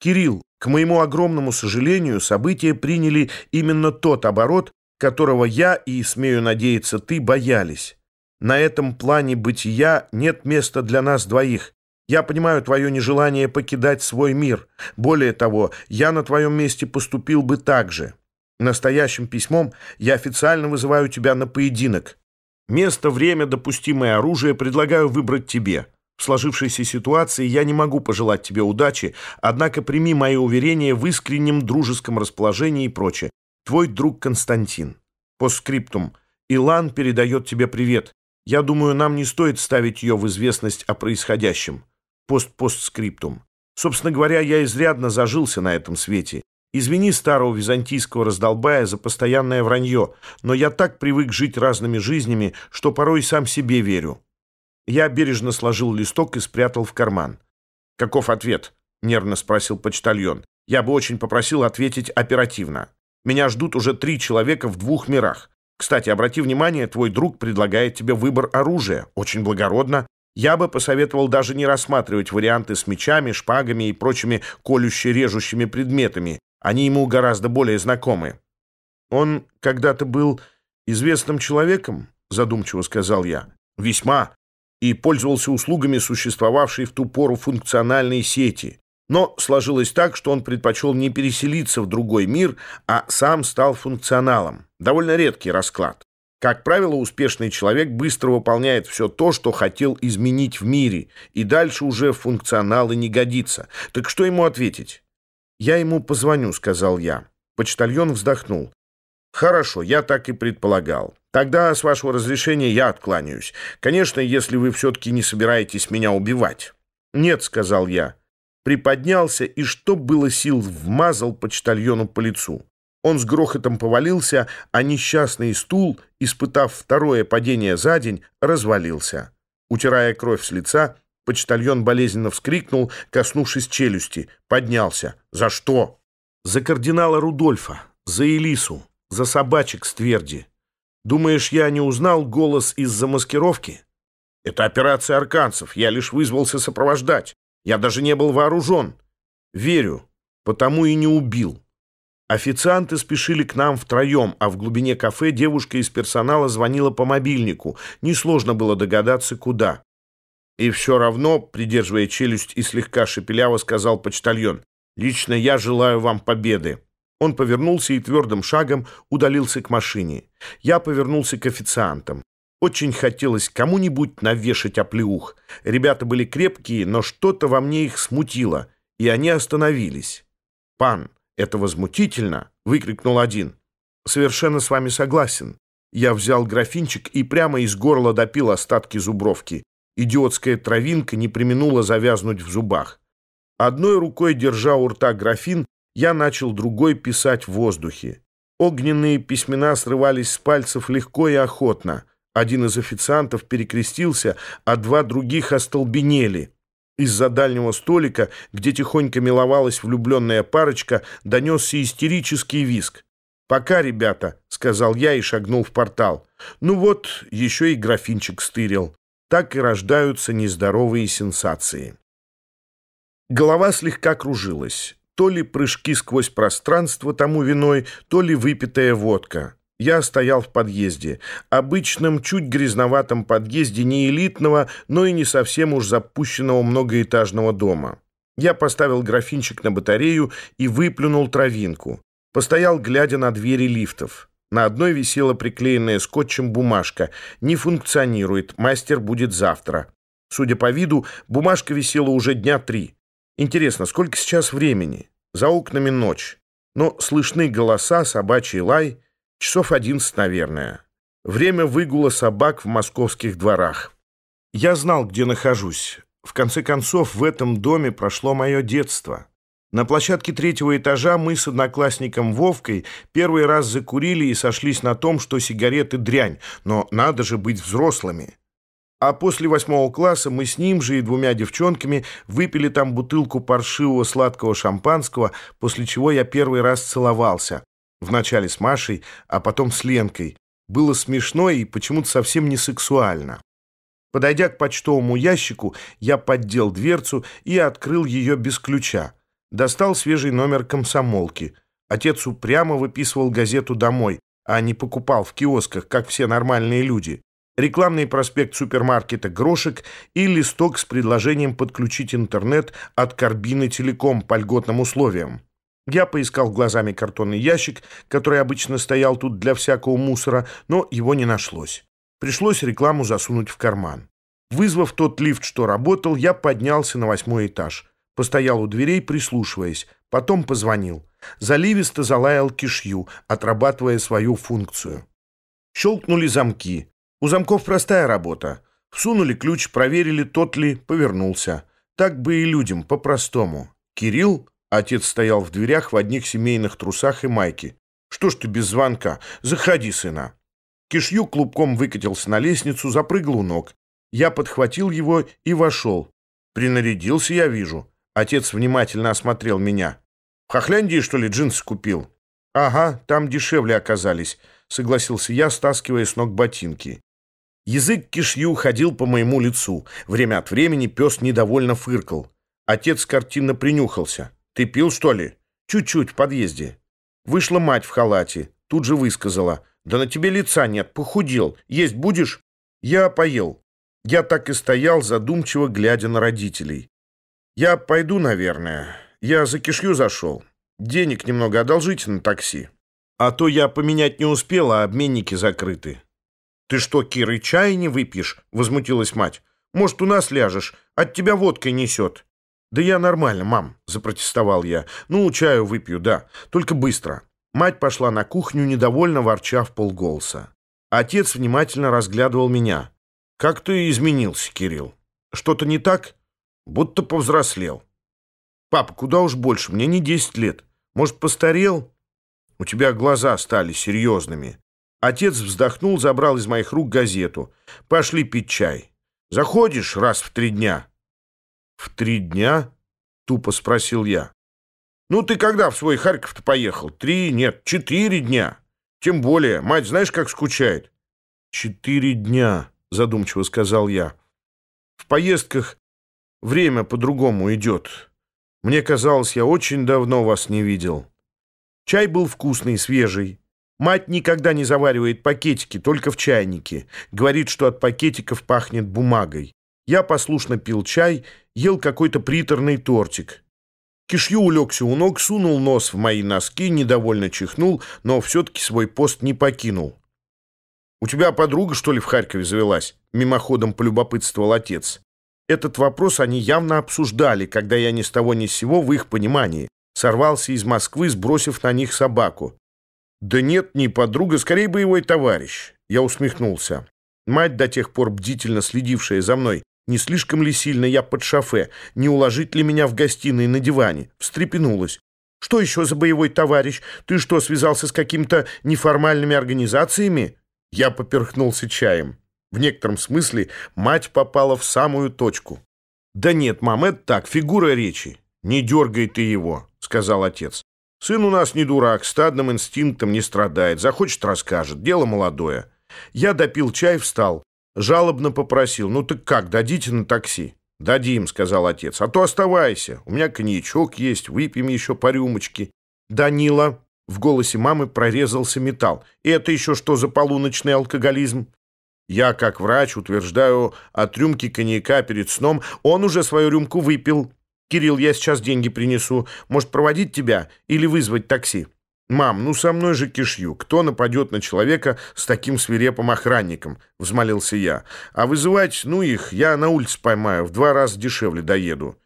Кирилл, к моему огромному сожалению, события приняли именно тот оборот, которого я и, смею надеяться, ты боялись. На этом плане бытия нет места для нас двоих. Я понимаю твое нежелание покидать свой мир. Более того, я на твоем месте поступил бы так же. Настоящим письмом я официально вызываю тебя на поединок. Место, время, допустимое оружие предлагаю выбрать тебе. В сложившейся ситуации я не могу пожелать тебе удачи, однако прими мои уверения в искреннем дружеском расположении и прочее. Твой друг Константин. Постскриптум. Илан передает тебе привет. Я думаю, нам не стоит ставить ее в известность о происходящем. Пост-постскриптум. Собственно говоря, я изрядно зажился на этом свете. Извини старого византийского раздолбая за постоянное вранье, но я так привык жить разными жизнями, что порой сам себе верю. Я бережно сложил листок и спрятал в карман. «Каков ответ?» — нервно спросил почтальон. «Я бы очень попросил ответить оперативно. Меня ждут уже три человека в двух мирах. Кстати, обрати внимание, твой друг предлагает тебе выбор оружия. Очень благородно. Я бы посоветовал даже не рассматривать варианты с мечами, шпагами и прочими колюще-режущими предметами. Они ему гораздо более знакомы. «Он когда-то был известным человеком?» — задумчиво сказал я. «Весьма. И пользовался услугами существовавшей в ту пору функциональной сети. Но сложилось так, что он предпочел не переселиться в другой мир, а сам стал функционалом. Довольно редкий расклад. Как правило, успешный человек быстро выполняет все то, что хотел изменить в мире, и дальше уже функционалы не годится. Так что ему ответить? «Я ему позвоню», — сказал я. Почтальон вздохнул. «Хорошо, я так и предполагал. Тогда, с вашего разрешения, я откланяюсь. Конечно, если вы все-таки не собираетесь меня убивать». «Нет», — сказал я. Приподнялся и, что было сил, вмазал почтальону по лицу. Он с грохотом повалился, а несчастный стул, испытав второе падение за день, развалился. Утирая кровь с лица, Почтальон болезненно вскрикнул, коснувшись челюсти. Поднялся. «За что?» «За кардинала Рудольфа, за Элису, за собачек с тверди. Думаешь, я не узнал голос из-за маскировки?» «Это операция арканцев. Я лишь вызвался сопровождать. Я даже не был вооружен». «Верю, потому и не убил». Официанты спешили к нам втроем, а в глубине кафе девушка из персонала звонила по мобильнику. Несложно было догадаться, куда. И все равно, придерживая челюсть и слегка шепеляво, сказал почтальон, «Лично я желаю вам победы». Он повернулся и твердым шагом удалился к машине. Я повернулся к официантам. Очень хотелось кому-нибудь навешать оплеух. Ребята были крепкие, но что-то во мне их смутило, и они остановились. «Пан, это возмутительно!» — выкрикнул один. «Совершенно с вами согласен». Я взял графинчик и прямо из горла допил остатки зубровки. Идиотская травинка не применула завязнуть в зубах. Одной рукой, держа у рта графин, я начал другой писать в воздухе. Огненные письмена срывались с пальцев легко и охотно. Один из официантов перекрестился, а два других остолбенели. Из-за дальнего столика, где тихонько миловалась влюбленная парочка, донесся истерический виск. «Пока, ребята», — сказал я и шагнул в портал. «Ну вот, еще и графинчик стырил» так и рождаются нездоровые сенсации. Голова слегка кружилась. То ли прыжки сквозь пространство тому виной, то ли выпитая водка. Я стоял в подъезде. Обычном, чуть грязноватом подъезде не элитного, но и не совсем уж запущенного многоэтажного дома. Я поставил графинчик на батарею и выплюнул травинку. Постоял, глядя на двери лифтов. На одной висела приклеенная скотчем бумажка. «Не функционирует. Мастер будет завтра». Судя по виду, бумажка висела уже дня три. Интересно, сколько сейчас времени? За окнами ночь. Но слышны голоса, собачий лай. Часов одиннадцать, наверное. Время выгула собак в московских дворах. Я знал, где нахожусь. В конце концов, в этом доме прошло мое детство. На площадке третьего этажа мы с одноклассником Вовкой первый раз закурили и сошлись на том, что сигареты дрянь, но надо же быть взрослыми. А после восьмого класса мы с ним же и двумя девчонками выпили там бутылку паршивого сладкого шампанского, после чего я первый раз целовался. Вначале с Машей, а потом с Ленкой. Было смешно и почему-то совсем не сексуально. Подойдя к почтовому ящику, я поддел дверцу и открыл ее без ключа. Достал свежий номер комсомолки. Отец упрямо выписывал газету домой, а не покупал в киосках, как все нормальные люди. Рекламный проспект супермаркета «Грошек» и листок с предложением подключить интернет от Карбины Телеком по льготным условиям. Я поискал глазами картонный ящик, который обычно стоял тут для всякого мусора, но его не нашлось. Пришлось рекламу засунуть в карман. Вызвав тот лифт, что работал, я поднялся на восьмой этаж. Постоял у дверей, прислушиваясь. Потом позвонил. Заливисто залаял кишью, отрабатывая свою функцию. Щелкнули замки. У замков простая работа. Всунули ключ, проверили, тот ли, повернулся. Так бы и людям, по-простому. Кирилл, отец стоял в дверях в одних семейных трусах и майке. «Что ж ты без звонка? Заходи, сына». Кишью клубком выкатился на лестницу, запрыгал у ног. Я подхватил его и вошел. Принарядился, я вижу. Отец внимательно осмотрел меня. «В Хохляндии, что ли, джинсы купил?» «Ага, там дешевле оказались», — согласился я, стаскивая с ног ботинки. Язык кишью ходил по моему лицу. Время от времени пес недовольно фыркал. Отец картинно принюхался. «Ты пил, что ли?» «Чуть-чуть, в подъезде». Вышла мать в халате. Тут же высказала. «Да на тебе лица нет, похудел. Есть будешь?» «Я поел». Я так и стоял, задумчиво глядя на родителей. «Я пойду, наверное. Я за кишью зашел. Денег немного одолжите на такси. А то я поменять не успел, а обменники закрыты». «Ты что, Киры, чай не выпьешь?» — возмутилась мать. «Может, у нас ляжешь? От тебя водкой несет». «Да я нормально, мам», — запротестовал я. «Ну, чаю выпью, да. Только быстро». Мать пошла на кухню, недовольно ворча в полголоса. Отец внимательно разглядывал меня. «Как ты изменился, Кирилл? Что-то не так? Будто повзрослел». «Папа, куда уж больше, мне не десять лет. Может, постарел?» «У тебя глаза стали серьезными». Отец вздохнул, забрал из моих рук газету. «Пошли пить чай. Заходишь раз в три дня?» «В три дня?» — тупо спросил я. «Ну, ты когда в свой Харьков-то поехал? Три, нет, четыре дня. Тем более, мать знаешь, как скучает?» «Четыре дня», — задумчиво сказал я. «В поездках время по-другому идет. Мне казалось, я очень давно вас не видел». Чай был вкусный, свежий. Мать никогда не заваривает пакетики, только в чайнике. Говорит, что от пакетиков пахнет бумагой. Я послушно пил чай, ел какой-то приторный тортик. Кишью улегся у ног, сунул нос в мои носки, недовольно чихнул, но все-таки свой пост не покинул. «У тебя подруга, что ли, в Харькове завелась?» Мимоходом полюбопытствовал отец. Этот вопрос они явно обсуждали, когда я ни с того ни с сего, в их понимании, сорвался из Москвы, сбросив на них собаку. «Да нет, не подруга, скорее боевой товарищ». Я усмехнулся. Мать, до тех пор бдительно следившая за мной, не слишком ли сильно я под шофе, не уложить ли меня в гостиной на диване, встрепенулась. «Что еще за боевой товарищ? Ты что, связался с какими-то неформальными организациями?» Я поперхнулся чаем. В некотором смысле мать попала в самую точку. «Да нет, мам, это так, фигура речи. Не дергай ты его», — сказал отец. «Сын у нас не дурак, стадным инстинктом не страдает. Захочет — расскажет. Дело молодое». Я допил чай, встал. Жалобно попросил. «Ну так как, дадите на такси?» «Дадим», — сказал отец. «А то оставайся. У меня коньячок есть, выпьем еще по рюмочке». «Данила», в голосе мамы прорезался металл. «Это еще что за полуночный алкоголизм?» Я, как врач, утверждаю, от рюмки коньяка перед сном он уже свою рюмку выпил. «Кирилл, я сейчас деньги принесу. Может, проводить тебя или вызвать такси?» «Мам, ну со мной же кишью. Кто нападет на человека с таким свирепым охранником?» — взмолился я. «А вызывать, ну их, я на улице поймаю, в два раза дешевле доеду».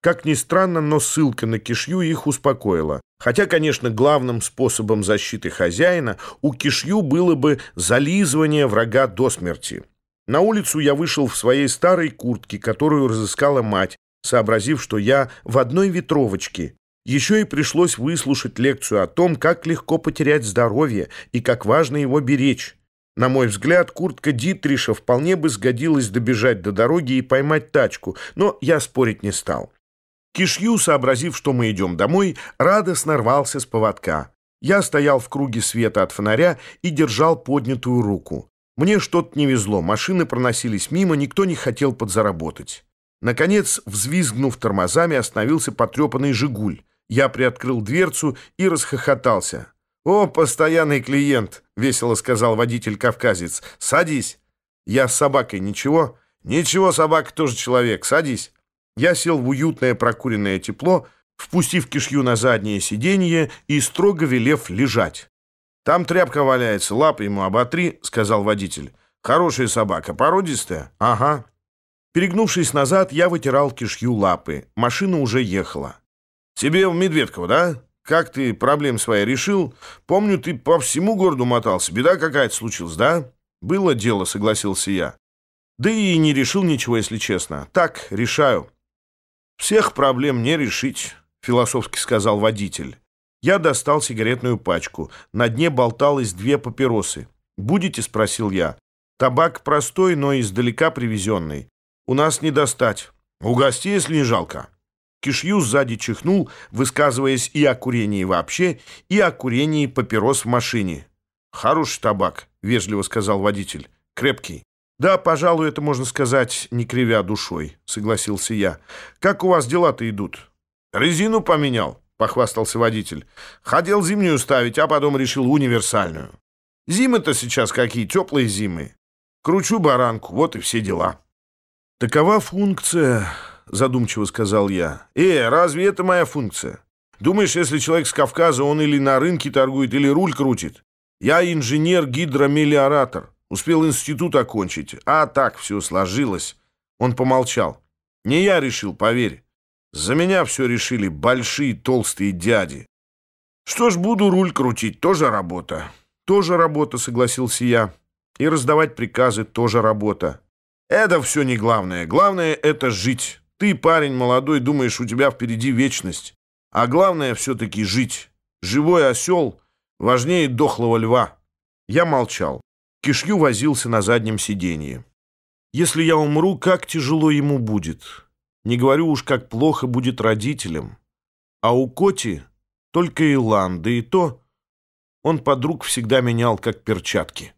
Как ни странно, но ссылка на кишью их успокоила. Хотя, конечно, главным способом защиты хозяина у кишью было бы зализывание врага до смерти. На улицу я вышел в своей старой куртке, которую разыскала мать, сообразив, что я в одной ветровочке. Еще и пришлось выслушать лекцию о том, как легко потерять здоровье и как важно его беречь. На мой взгляд, куртка Дитриша вполне бы сгодилась добежать до дороги и поймать тачку, но я спорить не стал. Кишью, сообразив, что мы идем домой, радостно рвался с поводка. Я стоял в круге света от фонаря и держал поднятую руку. Мне что-то не везло, машины проносились мимо, никто не хотел подзаработать. Наконец, взвизгнув тормозами, остановился потрепанный «Жигуль». Я приоткрыл дверцу и расхохотался. «О, постоянный клиент!» — весело сказал водитель-кавказец. «Садись!» «Я с собакой, ничего?» «Ничего, собака тоже человек. Садись!» Я сел в уютное прокуренное тепло, впустив кишью на заднее сиденье и строго велев лежать. «Там тряпка валяется, лапы ему оботри», — сказал водитель. «Хорошая собака, породистая?» «Ага». Перегнувшись назад, я вытирал кишью лапы. Машина уже ехала. «Тебе в Медведково, да? Как ты проблем свои решил? Помню, ты по всему городу мотался. Беда какая-то случилась, да?» «Было дело», — согласился я. «Да и не решил ничего, если честно. Так, решаю». «Всех проблем не решить», — философски сказал водитель. Я достал сигаретную пачку. На дне болталось две папиросы. «Будете?» — спросил я. «Табак простой, но издалека привезенный. У нас не достать. Угости, если не жалко». Кишью сзади чихнул, высказываясь и о курении вообще, и о курении папирос в машине. «Хороший табак», — вежливо сказал водитель. «Крепкий». «Да, пожалуй, это можно сказать, не кривя душой», — согласился я. «Как у вас дела-то идут?» «Резину поменял», — похвастался водитель. «Хотел зимнюю ставить, а потом решил универсальную. Зимы-то сейчас какие, теплые зимы. Кручу баранку, вот и все дела». «Такова функция», — задумчиво сказал я. «Э, разве это моя функция? Думаешь, если человек с Кавказа, он или на рынке торгует, или руль крутит? Я инженер-гидромелиоратор. Успел институт окончить. А так все сложилось». Он помолчал. «Не я решил, поверь. За меня все решили большие толстые дяди. Что ж, буду руль крутить, тоже работа». «Тоже работа», — согласился я. «И раздавать приказы тоже работа». «Это все не главное. Главное — это жить». Ты, парень молодой, думаешь, у тебя впереди вечность. А главное все-таки жить. Живой осел важнее дохлого льва. Я молчал. Кишью возился на заднем сиденье. Если я умру, как тяжело ему будет. Не говорю уж, как плохо будет родителям. А у Коти только Илан, да и то он подруг всегда менял, как перчатки.